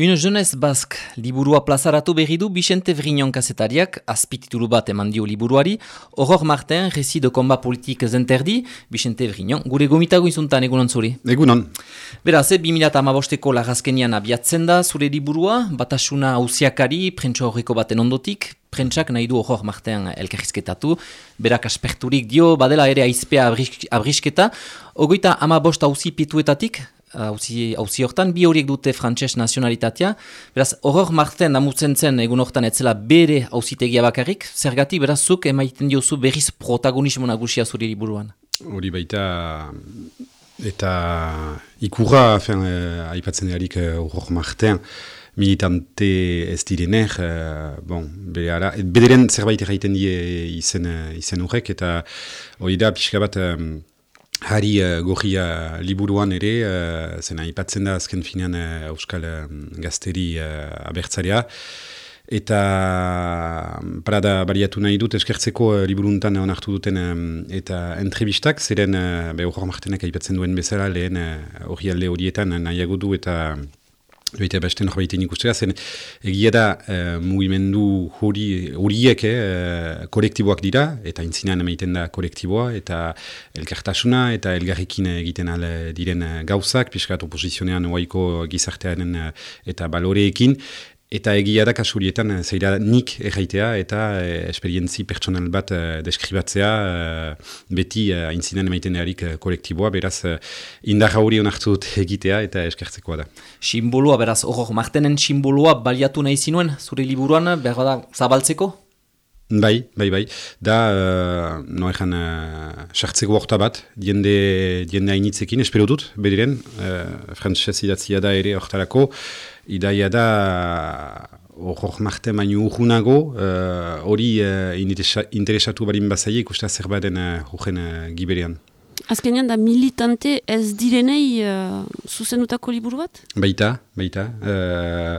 Une jeunesse bask liburua plazaratu berri du Vicente Vrignon kazetariak, azpititulu bat eman dio liburuari, Horror Marten, resi de komba politik zenterdi, Vicente Vrignon, gure gomitago izuntan egunon zuri. Egunon. Beraz, 2008ko lagazkenian abiatzen da zure liburua, batasuna hausiakari, prentsa horreko baten ondotik, prentsak nahi du Horror Marten elkarrizketatu, berak asperturik dio, badela ere aizpea abrisketa, ogoita ama bost hausi pituetatik, hauzi hortan, bi horiek dute frantses nazionalitatea. Beraz, horror marten amutzen zen egun hortan etzela bere hauzitegia bakarrik, zergati beraz zuk emaiten diozu berriz protagonismo nagusia zuri liburuan. Hori baita eta ikurra fen, eh, aipatzen erik eh, horror marten militante ez direner, eh, bon, bederen zerbait erraiten die izen, izen horrek, eta hori da pixka bat Hari uh, gorria liburuan ere, uh, zena ipatzen da azken finean uh, Euskal uh, Gazteri uh, abertzaria. Eta parada bariatu nahi dut eskertzeko uh, liburuntan onartu duten um, eta entrevistak, zeren uh, behor martenak aipatzen duen bezala lehen hori uh, alde horietan nahiago du eta Eta beste norbait ikustea, zen egia da uh, mugimendu horiek uh, kolektiboak dira, eta intzinean emaiten da kolektiboa, eta elkartasuna, eta elgarrikin egiten ale diren gauzak, piskat oposizionean oaiko gizartearen eta baloreekin, Eta egia da kasurietan, eh, zeira nik erraitea eta eh, esperientzi pertsonal bat eh, deskribatzea eh, beti aintzinen emaiten erik kolektiboa, beraz indarra hori honartu dut egitea eta eskertzekoa da. Simboloa, beraz, hor, martenen simboloa baliatu nahi zinuen, zure liburuan, behar da, zabaltzeko? Bai, bai, bai. Da, uh, no ezan, uh, sartzeko horta bat, diende, diende hainitzekin, espero dut, bediren, uh, frantzes idatzia da ere hortarako, idaia da, hor marte baino urgunago, hori uh, uh, interesatu barin bazaiek, usta zer baden uh, uh, giberean. Azkenean da militante ez direnei uh, zuzenutako liburu bat? Baita, baita. Uh,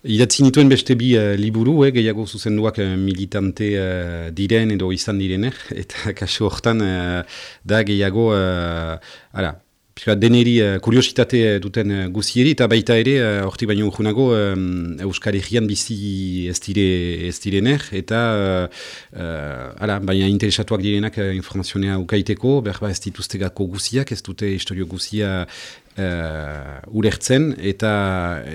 Idatzi nituen beste bi uh, liburu, eh, gehiago zuzenduak uh, militante uh, diren edo izan direnek, eta kasu hortan uh, da gehiago, uh, ara, deneri uh, kuriositate duten uh, guzieri, eta baita ere, uh, baino urgunago, um, Euskal bizi ez, dire, ez direnek, eta uh, ara, baina interesatuak direnak uh, informazionea ukaiteko, berba ez dituztegako guziak, ez dute historio guzia uh, ulertzen eta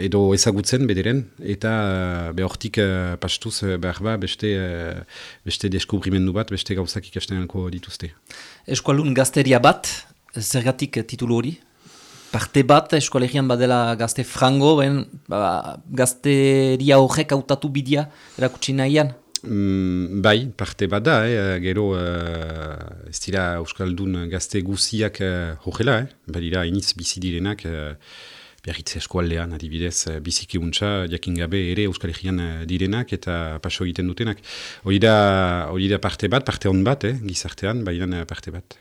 edo ezagutzen bederen eta uh, behortik uh, pastuz uh, behar ba beste, uh, beste deskubrimendu bat, beste gauzak ikastenako dituzte. Eskualun gazteria bat, zergatik titulu hori? Parte bat, eskualegian badela gazte frango, ben, ba, gazteria horrek hautatu bidea erakutsi nahian? Mm, bai, parte bat da, eh, gero uh, ez dira Euskaldun gazte guziak uh, hogela, eh? badira iniz bizi direnak, uh, beharritze eskualdean adibidez biziki untsa, jakin gabe ere Euskal Herrian direnak eta paso egiten dutenak. Hori da, da parte bat, parte hon bat, eh, gizartean, baina parte bat.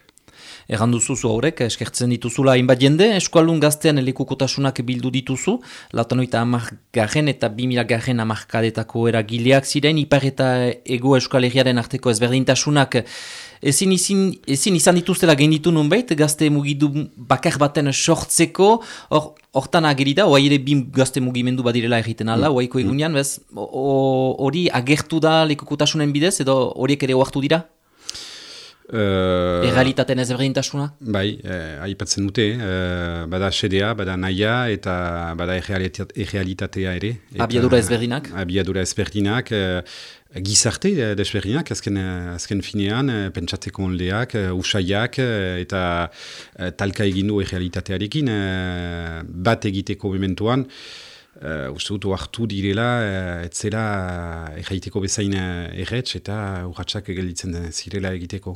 Egan duzu zu horrek, eskertzen dituzula hainbat jende, eskualun gaztean elikukotasunak bildu dituzu, latanoita amak garen eta bimila garen amarkadetako eragileak ziren, ipar eta ego eskualegiaren arteko ezberdintasunak ezin, izin, ezin izan dituztela genditu nun behit, gazte mugidu bakar baten sortzeko, hor, hortan ageri da, oa ere bim gazte mugimendu badirela egiten ala, mm. oaiko egunean, bez, hori agertu da lekukotasunen bidez, edo horiek ere oartu dira? Uh, Errealitaten ez berdintasuna? Bai, eh, aipatzen dute, eh, bada sedea, bada naia eta bada errealitatea ere. Eta, abiadura ezberdinak? Abiadura ezberdinak, eh, gizarte eh, desberdinak, azken, eh, azken finean, eh, pentsateko onleak, eh, usaiak eh, eta eh, talka egindu errealitatearekin, eh, bat egiteko mementuan, Uh, uste dut, oartu direla, uh, etzela erraiteko bezain erretz eta urratxak gelditzen zirela egiteko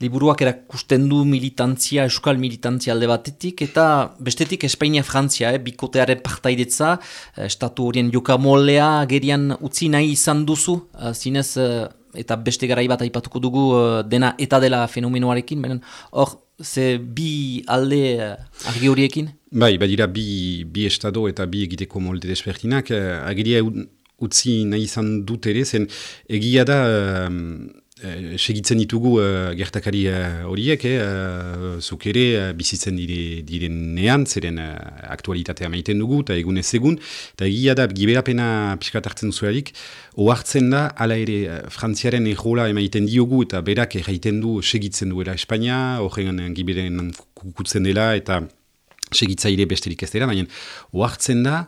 liburuak erakusten du militantzia, euskal militantzia alde batetik, eta bestetik Espainia-Frantzia, eh, bikotearen partaidetza, eh, estatu horien jokamolea gerian utzi nahi izan duzu, eh, zinez, eh, eta beste garai bat aipatuko dugu dena eta dela fenomenoarekin, benen, hor, ze bi alde argi horiekin? Bai, badira bi, bi estado eta bi egiteko molde despertinak, eh, agiria utzi nahi izan dut ere, zen egia da Eh, segitzen ditugu uh, gertakari eh, horiek, uh, zuk ere bizitzen dire, direnean, zeren aktualitatea maiten dugu, eta egun ez egun, eta egia da, giberapena piskat hartzen zuelarik, ohartzen da, ala ere, frantziaren errola emaiten diogu, eta berak erraiten du segitzen duela Espainia, horregan giberen kukutzen dela, eta segitzaile besterik ez dela, baina ohartzen da,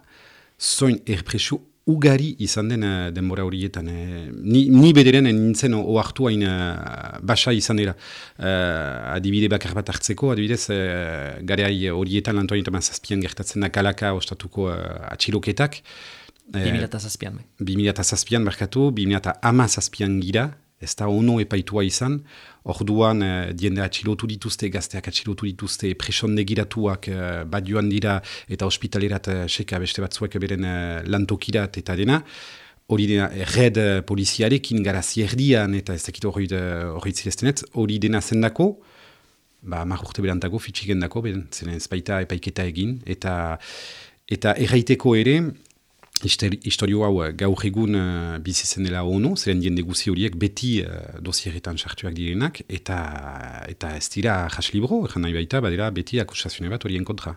zoin erpresu ugari izan den uh, denbora horietan. Eh. Ni, ni bederen nintzen oartu hain uh, basa izan dira. Uh, adibide bakar bat hartzeko, adibidez, uh, gareai horietan lantuain eta mazazpian gertatzen da kalaka ostatuko uh, atxiloketak. Uh, 2008an. 2008an, barkatu, 2008an gira, ez da ono epaitua izan, orduan uh, diende atxilotu dituzte, gazteak atxilotu dituzte, presondegiratuak uh, bat joan dira eta ospitalerat uh, seka beste batzuek beren uh, lantokirat eta dena, hori dena red uh, poliziarekin gara zierdian eta ez dakit hori zireztenet, hori dena zendako, ba, marrurte berantako, fitxiken dako, zen ez baita epaiketa egin, eta eta erraiteko ere, Historio hau eh, gaur egun uh, bizitzen dela ono, zeren jende guzi horiek beti uh, dosieretan sartuak direnak, eta, eta ez dira jas libro, egan nahi baita, badera beti akusazione bat horien kontra.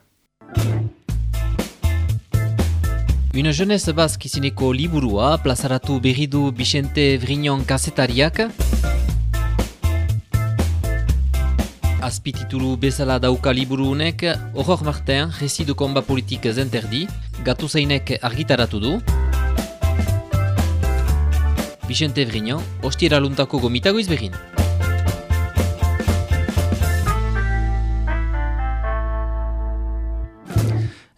Une jeunesse basque izineko liburua, plazaratu berri du Vicente Vrignon kasetariak, Azpititulu bezala dauka liburu honek, horrok martean, jesidu konba politik zenterdi, gatu zeinek argitaratu du. Vicente Vrigno, ostiera luntako gomitago izbegin.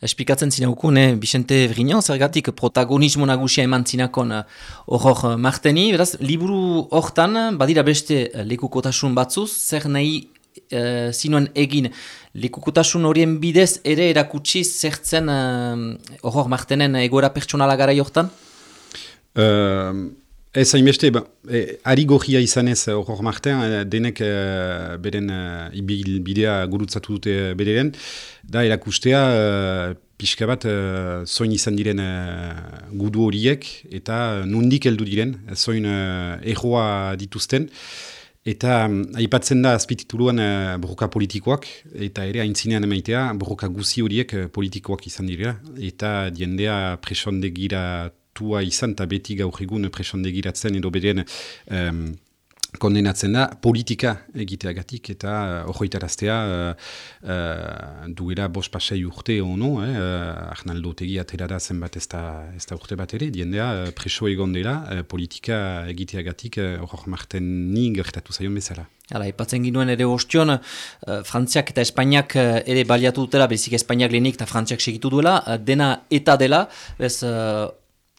Espikatzen zinaukun, eh, Vicente Vrigno, zergatik protagonismo nagusia eman zinakon horrok uh, marteni. Beraz, liburu hortan, badira beste lekukotasun batzuz, zer nahi uh, zinuen egin. Likukotasun horien bidez ere erakutsi zertzen uh, horror martenen egoera pertsonala gara jortan? Uh, ez hainbeste, ba, e, ari gorria izan ez horror marten, denek uh, beren uh, bidea gurutzatu dute bederen, da erakustea uh, pixka bat uh, zoin izan diren gudu horiek eta nundik heldu diren, zoin uh, erroa dituzten, Eta um, aipatzen da azpitituluan uh, borroka politikoak, eta ere haintzinean emaitea borroka guzi horiek uh, politikoak izan dira. Eta diendea presondegira tua izan, eta beti gaur egun presondegiratzen edo beren um, kondenatzen da politika egiteagatik eta horretaraztea uh, uh, uh, duela bos pasai urte ono, eh, Arnaldo tegi atera da zenbat ez da, ez da urte bat ere, diendea preso egon dela uh, politika egiteagatik hor marten ni gertatu zaion bezala. Hala, ipatzen ginuen ere ostion, uh, Frantziak eta Espainiak uh, ere baliatu dutela, bezik Espainiak lehenik eta Frantziak segitu duela, uh, dena eta dela, bez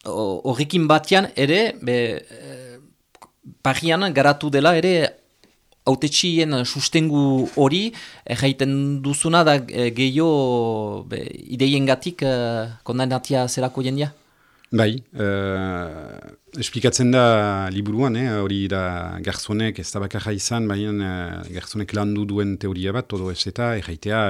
horrekin uh, batian ere, be, parian garatu dela ere autetxien sustengu hori erraiten duzuna da e, gehiago ideien gatik e, kondainatia zerako jendia? Bai, uh, esplikatzen da liburuan, eh, hori da garzonek ez da bakarra izan, baina uh, garzonek landu duen teoria bat, todo ez eta erraitea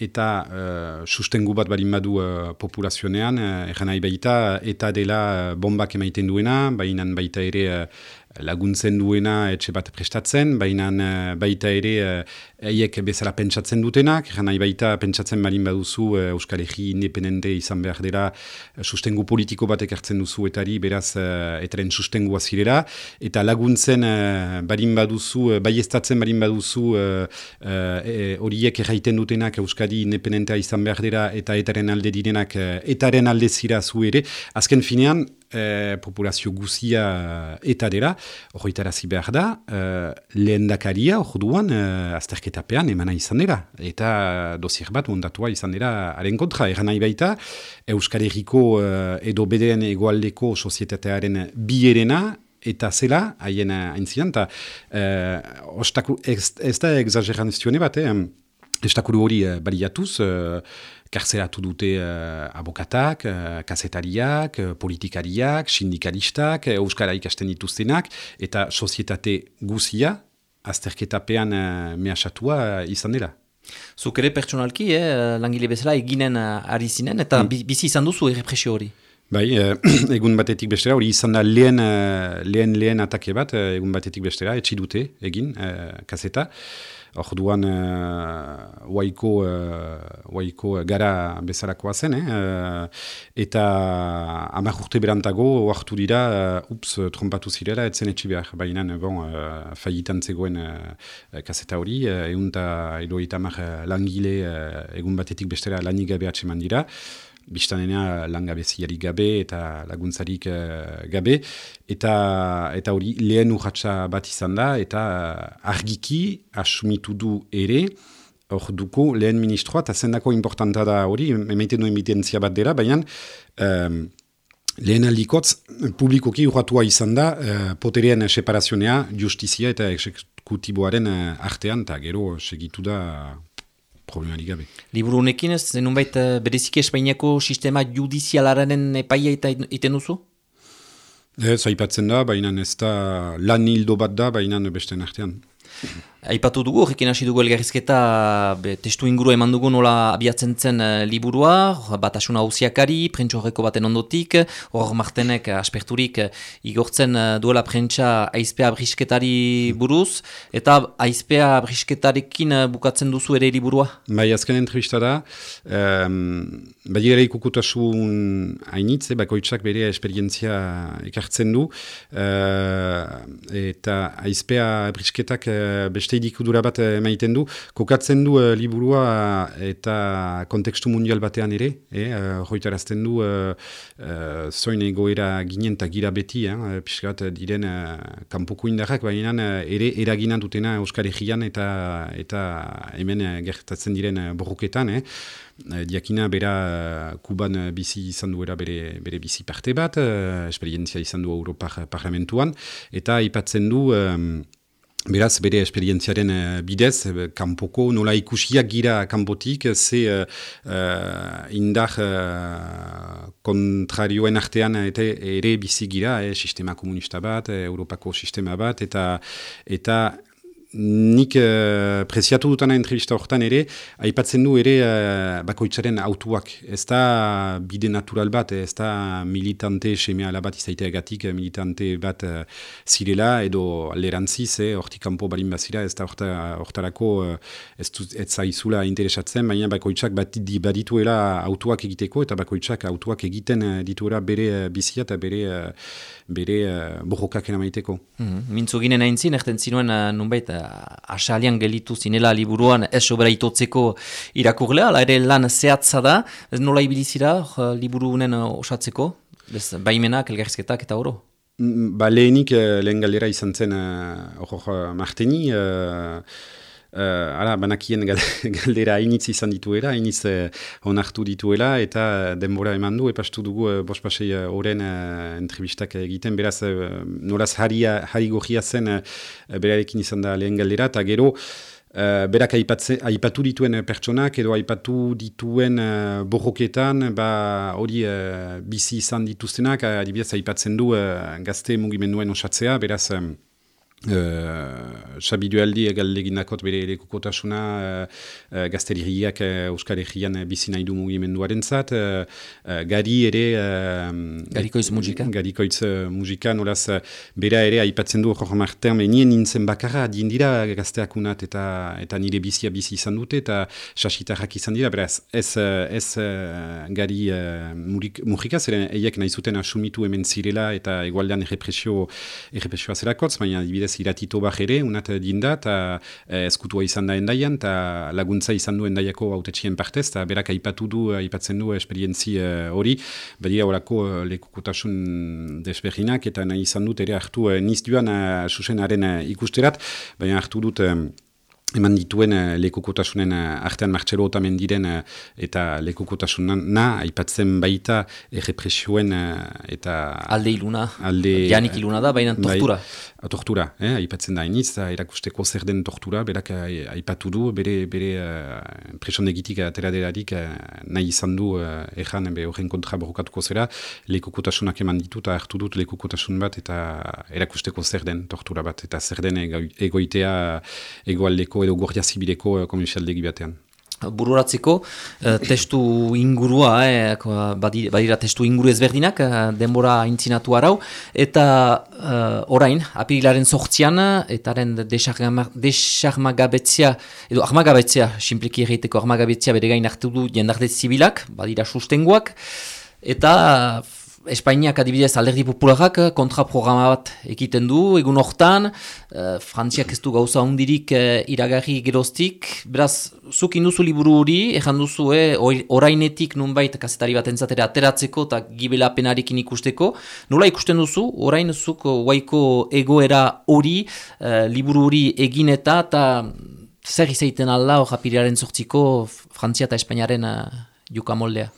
eta uh, sustengu bat barin badu uh, populazionean, uh, nahi baita, eta dela bombak emaiten duena, baina baita ere laguntzen duena etxe bat prestatzen, baina baita ere eiek bezala pentsatzen dutenak, nahi baita pentsatzen marin baduzu Euskal Herri independente izan behar dela sustengu politiko bat ekartzen duzu etari, beraz etaren sustengua zirera, eta laguntzen barin baduzu, baiestatzen barin baduzu horiek erraiten dutenak Euskadi independentea izan behar dira eta etaren alde direnak eh, etaren alde zira zu ere. Azken finean, eh, populazio guzia eta dira, horretarazi behar da, eh, lehen dakaria, hor duan, eh, azterketapean emana izan dira. Eta dosier bat ondatua izan dira haren kontra. Eran nahi baita, Euskal Herriko eh, edo bedeen egoaldeko sozietatearen bierena, eta zela, haien hain eta eh, ez, ez da exageranzione bat, eh? Estakuru hori uh, baliatuz, uh, karzelatu dute uh, abokatak, uh, kasetariak, uh, politikariak, sindikalistak, uh, euskara ikasten dituztenak, eta sozietate guzia, azterketapean uh, mehasatua uh, izan dela. Zuk ere pertsonalki, eh, langile bezala eginen uh, ari zinen, eta mm. bizi izan duzu errepresio hori? Bai, egun batetik bestera, hori izan da lehen, lehen, lehen atake bat, egun batetik bestera, etxi dute egin, kaseta. Orduan uh, waiko, uh, waiko gara bezalakoa zen, eh? eta amak urte berantago oartu dira, uh, ups, trompatu zirela, etzen etxi behar, baina bon, uh, fagitan zegoen uh, kaseta hori, uh, egun eta edo langile uh, egun batetik bestera lanik gabe atseman dira, biztanena langabeziarik gabe eta laguntzarik uh, gabe, eta eta hori lehen urratsa bat izan da, eta argiki asumitu du ere, hor duko lehen ministroa, eta zendako importanta da hori, emaiten duen evidentzia bat dela, baina um, lehen aldikotz publikoki urratua izan da uh, poterien separazionea justizia eta eksekutiboaren artean, eta gero segitu da problemarik gabe. Liburu honekin ez, zenunbait eh, berezik Espainiako sistema judizialaren epaia eta iten duzu? Ez, aipatzen da, baina ez da lan hildo bat da, baina beste artean. Aipatu dugu, horrekin hasi dugu elgarrizketa testu inguru eman dugu nola abiatzen zen uh, liburua, batasuna hausiakari, prentsu horreko baten ondotik, hor martenek uh, asperturik uh, igortzen uh, duela prentsa aizpea brisketari buruz, eta aizpea brisketarekin bukatzen duzu ere liburua? Bai, azken entrevista da, um, bai ere ikukutasun hainitze, bakoitzak bere esperientzia ekartzen du, eta aizpea brisketak beste idikudura bat emaiten du, kokatzen du uh, liburua eta kontekstu mundial batean ere, eh, uh, du uh, uh, zoin egoera ginen eta gira beti, eh, piskat diren uh, kanpoko indarrak, baina ere eraginan dutena Euskal Herrian eta, eta hemen gertatzen diren borroketan, eh. Diakina bera Kuban bizi izan duera bere, bere bizi parte bat, esperientzia izan du Europar parlamentuan, eta ipatzen du... Beraz, bere esperientziaren uh, bidez, uh, kanpoko nola ikusiak gira kanpotik, ze uh, indar uh, kontrarioen artean eta ere bizi gira, sistema komunista bat, Europako sistema bat, eta eta nik uh, preziatu dutana entrevista horretan ere, aipatzen du ere uh, bakoitzaren autuak. Ez da bide natural bat, ez da militante semea bat izaiteagatik militante bat uh, zirela edo alderantziz, eh, hortik kanpo balin bazira, ez da hortarako uh, ez, ez zaizula interesatzen, baina bakoitzak bat di badituela autuak egiteko eta bakoitzak autuak egiten dituela bere bizia eta bere, bere uh, borrokak enamaiteko. Mm -hmm. Mintzu ginen hain erten zinuen uh, nunbait, asalian gelitu zinela liburuan ez sobera itotzeko irakurlea, ala ere lan zehatza da, ez nola ibilizira uh, liburu unen uh, osatzeko, bez, baimenak, elgarrizketak eta oro? Mm, ba, lehenik uh, lehen galdera izan zen hor uh, marteni, Uh, ara, banakien galdera hainitz izan dituela, hainitz uh, onartu dituela, eta denbora eman du, epastu dugu uh, bospasei horren uh, entrevistak egiten, beraz, uh, noraz harri gogia zen uh, berarekin izan da lehen galdera, eta gero, Uh, berak aipatu dituen pertsonak edo aipatu dituen uh, borroketan ba, hori uh, bizi izan dituztenak, adibidez aipatzen du uh, gazte mugimenduen osatzea, beraz Uh, dualdi egaldeginakot bere erekukotasuna uh, uh, gazteririak uh, Euskal Herrian bizi nahi du mugimenduaren zat. Uh, uh, gari ere... Uh, garikoiz muzika. Garikoiz uh, muzika, nolaz bera ere aipatzen du hor martean, nien nintzen bakarra, dien dira gazteakunat eta eta nire bizia bizi izan dute eta sasitarrak izan dira, beraz ez, ez uh, gari uh, murika, zeren eiek nahi zuten asumitu hemen zirela eta egualdean errepresio, errepresioa zerakotz, baina dibidez iratito bat ere, unat dinda, eta eh, eskutua izan da endaian, eta laguntza izan du endaiako autetxien partez, eta berak aipatu du, aipatzen du esperientzi eh, hori, badira horako lekukotasun desberginak, eta nahi izan dut ere hartu niz uh, susenaren ikusterat, baina hartu dut eman dituen uh, lekukotasunen uh, artean martxelo otamen diren uh, eta lekukotasunan na, aipatzen baita errepresioen eta... Alde iluna, alde, janik iluna da, baina bai, tortura. Bai, tortura, eh, aipatzen da iniz, erakusteko zer den tortura, berak aipatu du, bere, bere uh, presondegitik ateraderarik uh, nahi izan du uh, erran horren kontra borrokatuko zera, lekukotasunak eman ditut, hartu dut lekukotasun bat eta erakusteko zer den tortura bat, eta zer den egoitea egoaldeko edo guardia zibileko uh, komunisialdegi batean. bururatzeko uh, testu ingurua, eh, badira testu inguru ezberdinak, uh, denbora intzinatu arau, eta uh, orain, apirilaren sortzian, eta haren desarmagabetzia, edo armagabetzia, simpliki egiteko armagabetzia bere gain hartu du jendarte zibilak, badira sustenguak, eta Espainiak adibidez alderdi popularak eh, kontraprograma bat ekiten du, egun hortan, uh, Frantziak ez du gauza hundirik uh, iragarri geroztik, beraz, zuk induzu liburu hori, ezan duzu, eh, orainetik nunbait kazetari bat entzatera ateratzeko eta gibela penarekin ikusteko, nola ikusten duzu, orain zuk waiko egoera hori, uh, liburu hori egin eta, eta zer izaiten alda, hor apiriaren sortziko Frantzia eta Espainiaren uh, jukamoldea?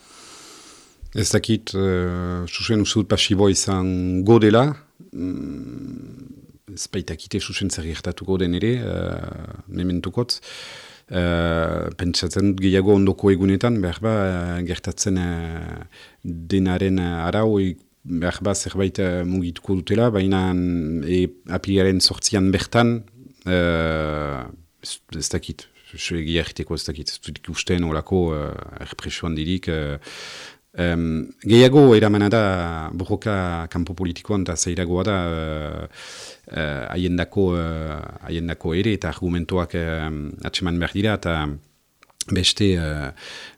Ez dakit, uh, susen usut pasibo izan godela, mm, ez baitakite susen zer gertatuko den ere, uh, mementukot, uh, pentsatzen gehiago ondoko egunetan, behar ba, gertatzen uh, denaren arau, behar ba, zerbait uh, mugituko dutela, baina e, apilaren sortzian bertan, uh, ez dakit, gehiagiteko ez dakit, ez dut ikusten olako uh, erpresioan dirik, uh, Um, gehiago eramana da borroka kanpo politikoan eta zeiragoa da haiendako uh, uh, ere eta argumentuak uh, atseman behar dira eta beste uh,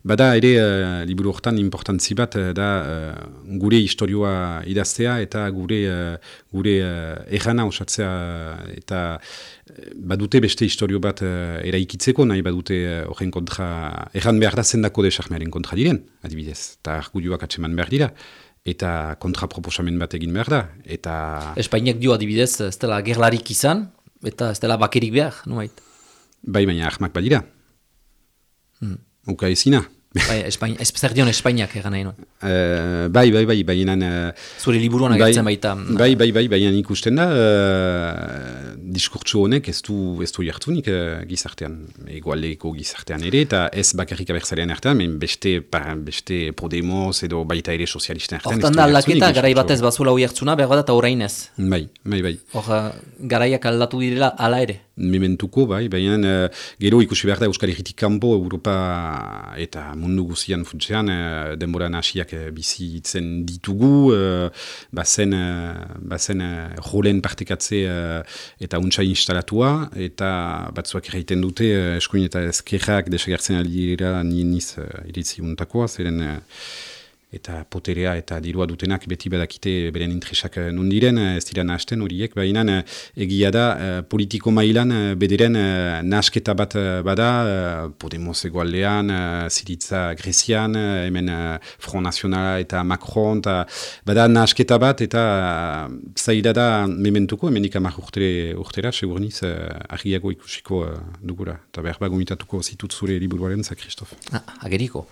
bada ere uh, liburu hortan importantzi bat uh, da uh, gure historioa idaztea eta gure uh, gure uh, errana osatzea eta badute beste historio bat uh, eraikitzeko, nahi badute uh, horren kontra, erran behar da zendako desarmearen kontra diren, adibidez, eta argudioak atseman behar dira, eta kontraproposamen bat egin behar da, eta... Espainiak dio adibidez, ez dela gerlarik izan, eta ez dela bakerik behar, nuait? Bai, baina ahmak badira. Hmm. Uka ezina. Bai, Espain, zer dion Espainiak egan nahi nuen? Uh, bai, bai, bai, bai, uh, Zure liburuan bai, agertzen baita. Bai, bai, bai, bai, ikusten da, uh, diskurtsu honek ez du, ez du jartunik uh, gizartean, egualdeko gizartean ere, eta ez bakarrik abertzalean artean, men beste, pa, beste Podemos edo baita ere sozialisten artean. Hortan da aldaketa, garai batez bazula hoi hartzuna, behar bat eta horrein ez. Bai, bai, bai. Hor, garaiak aldatu direla, ala ere mementuko, bai, baina uh, gero ikusi behar da Euskal Herritik kanpo Europa eta mundu guzian funtzean uh, denbora nasiak uh, bizi itzen ditugu, uh, bazen, uh, bazen uh, rolen partekatze uh, eta untsa instalatua, eta batzuak erraiten dute uh, eskuin eta eskerrak desagertzen alira nieniz uh, iritzi untakoa, zeren eta poterea eta dirua dutenak beti badakite beren interesak eh, nondiren, eh, ez dira nahasten horiek, baina eh, egia da politiko mailan bederen nahasketa bat bada, Podemos egualdean, Ziritza Grezian, hemen Front Nacionala eta Macron, eta bada nahasketa bat eta zaila da mementuko, hemen ikamar urtere, urtera, segurniz, argiago ikusiko dugura, eta behar bagumituko zitut zure liburuaren za, Christophe. Ah, ageriko.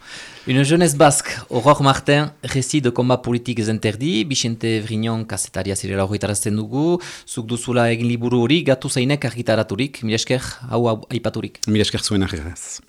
Une jeunesse basque, Aurore Martin, récit de combat politique interdit, Bixente Vrignon kasetaria zirela horretarazten dugu, zuk duzula egin liburu hori, gatu zainek argitaraturik, milesker, hau aipaturik. Milesker zuen argaz.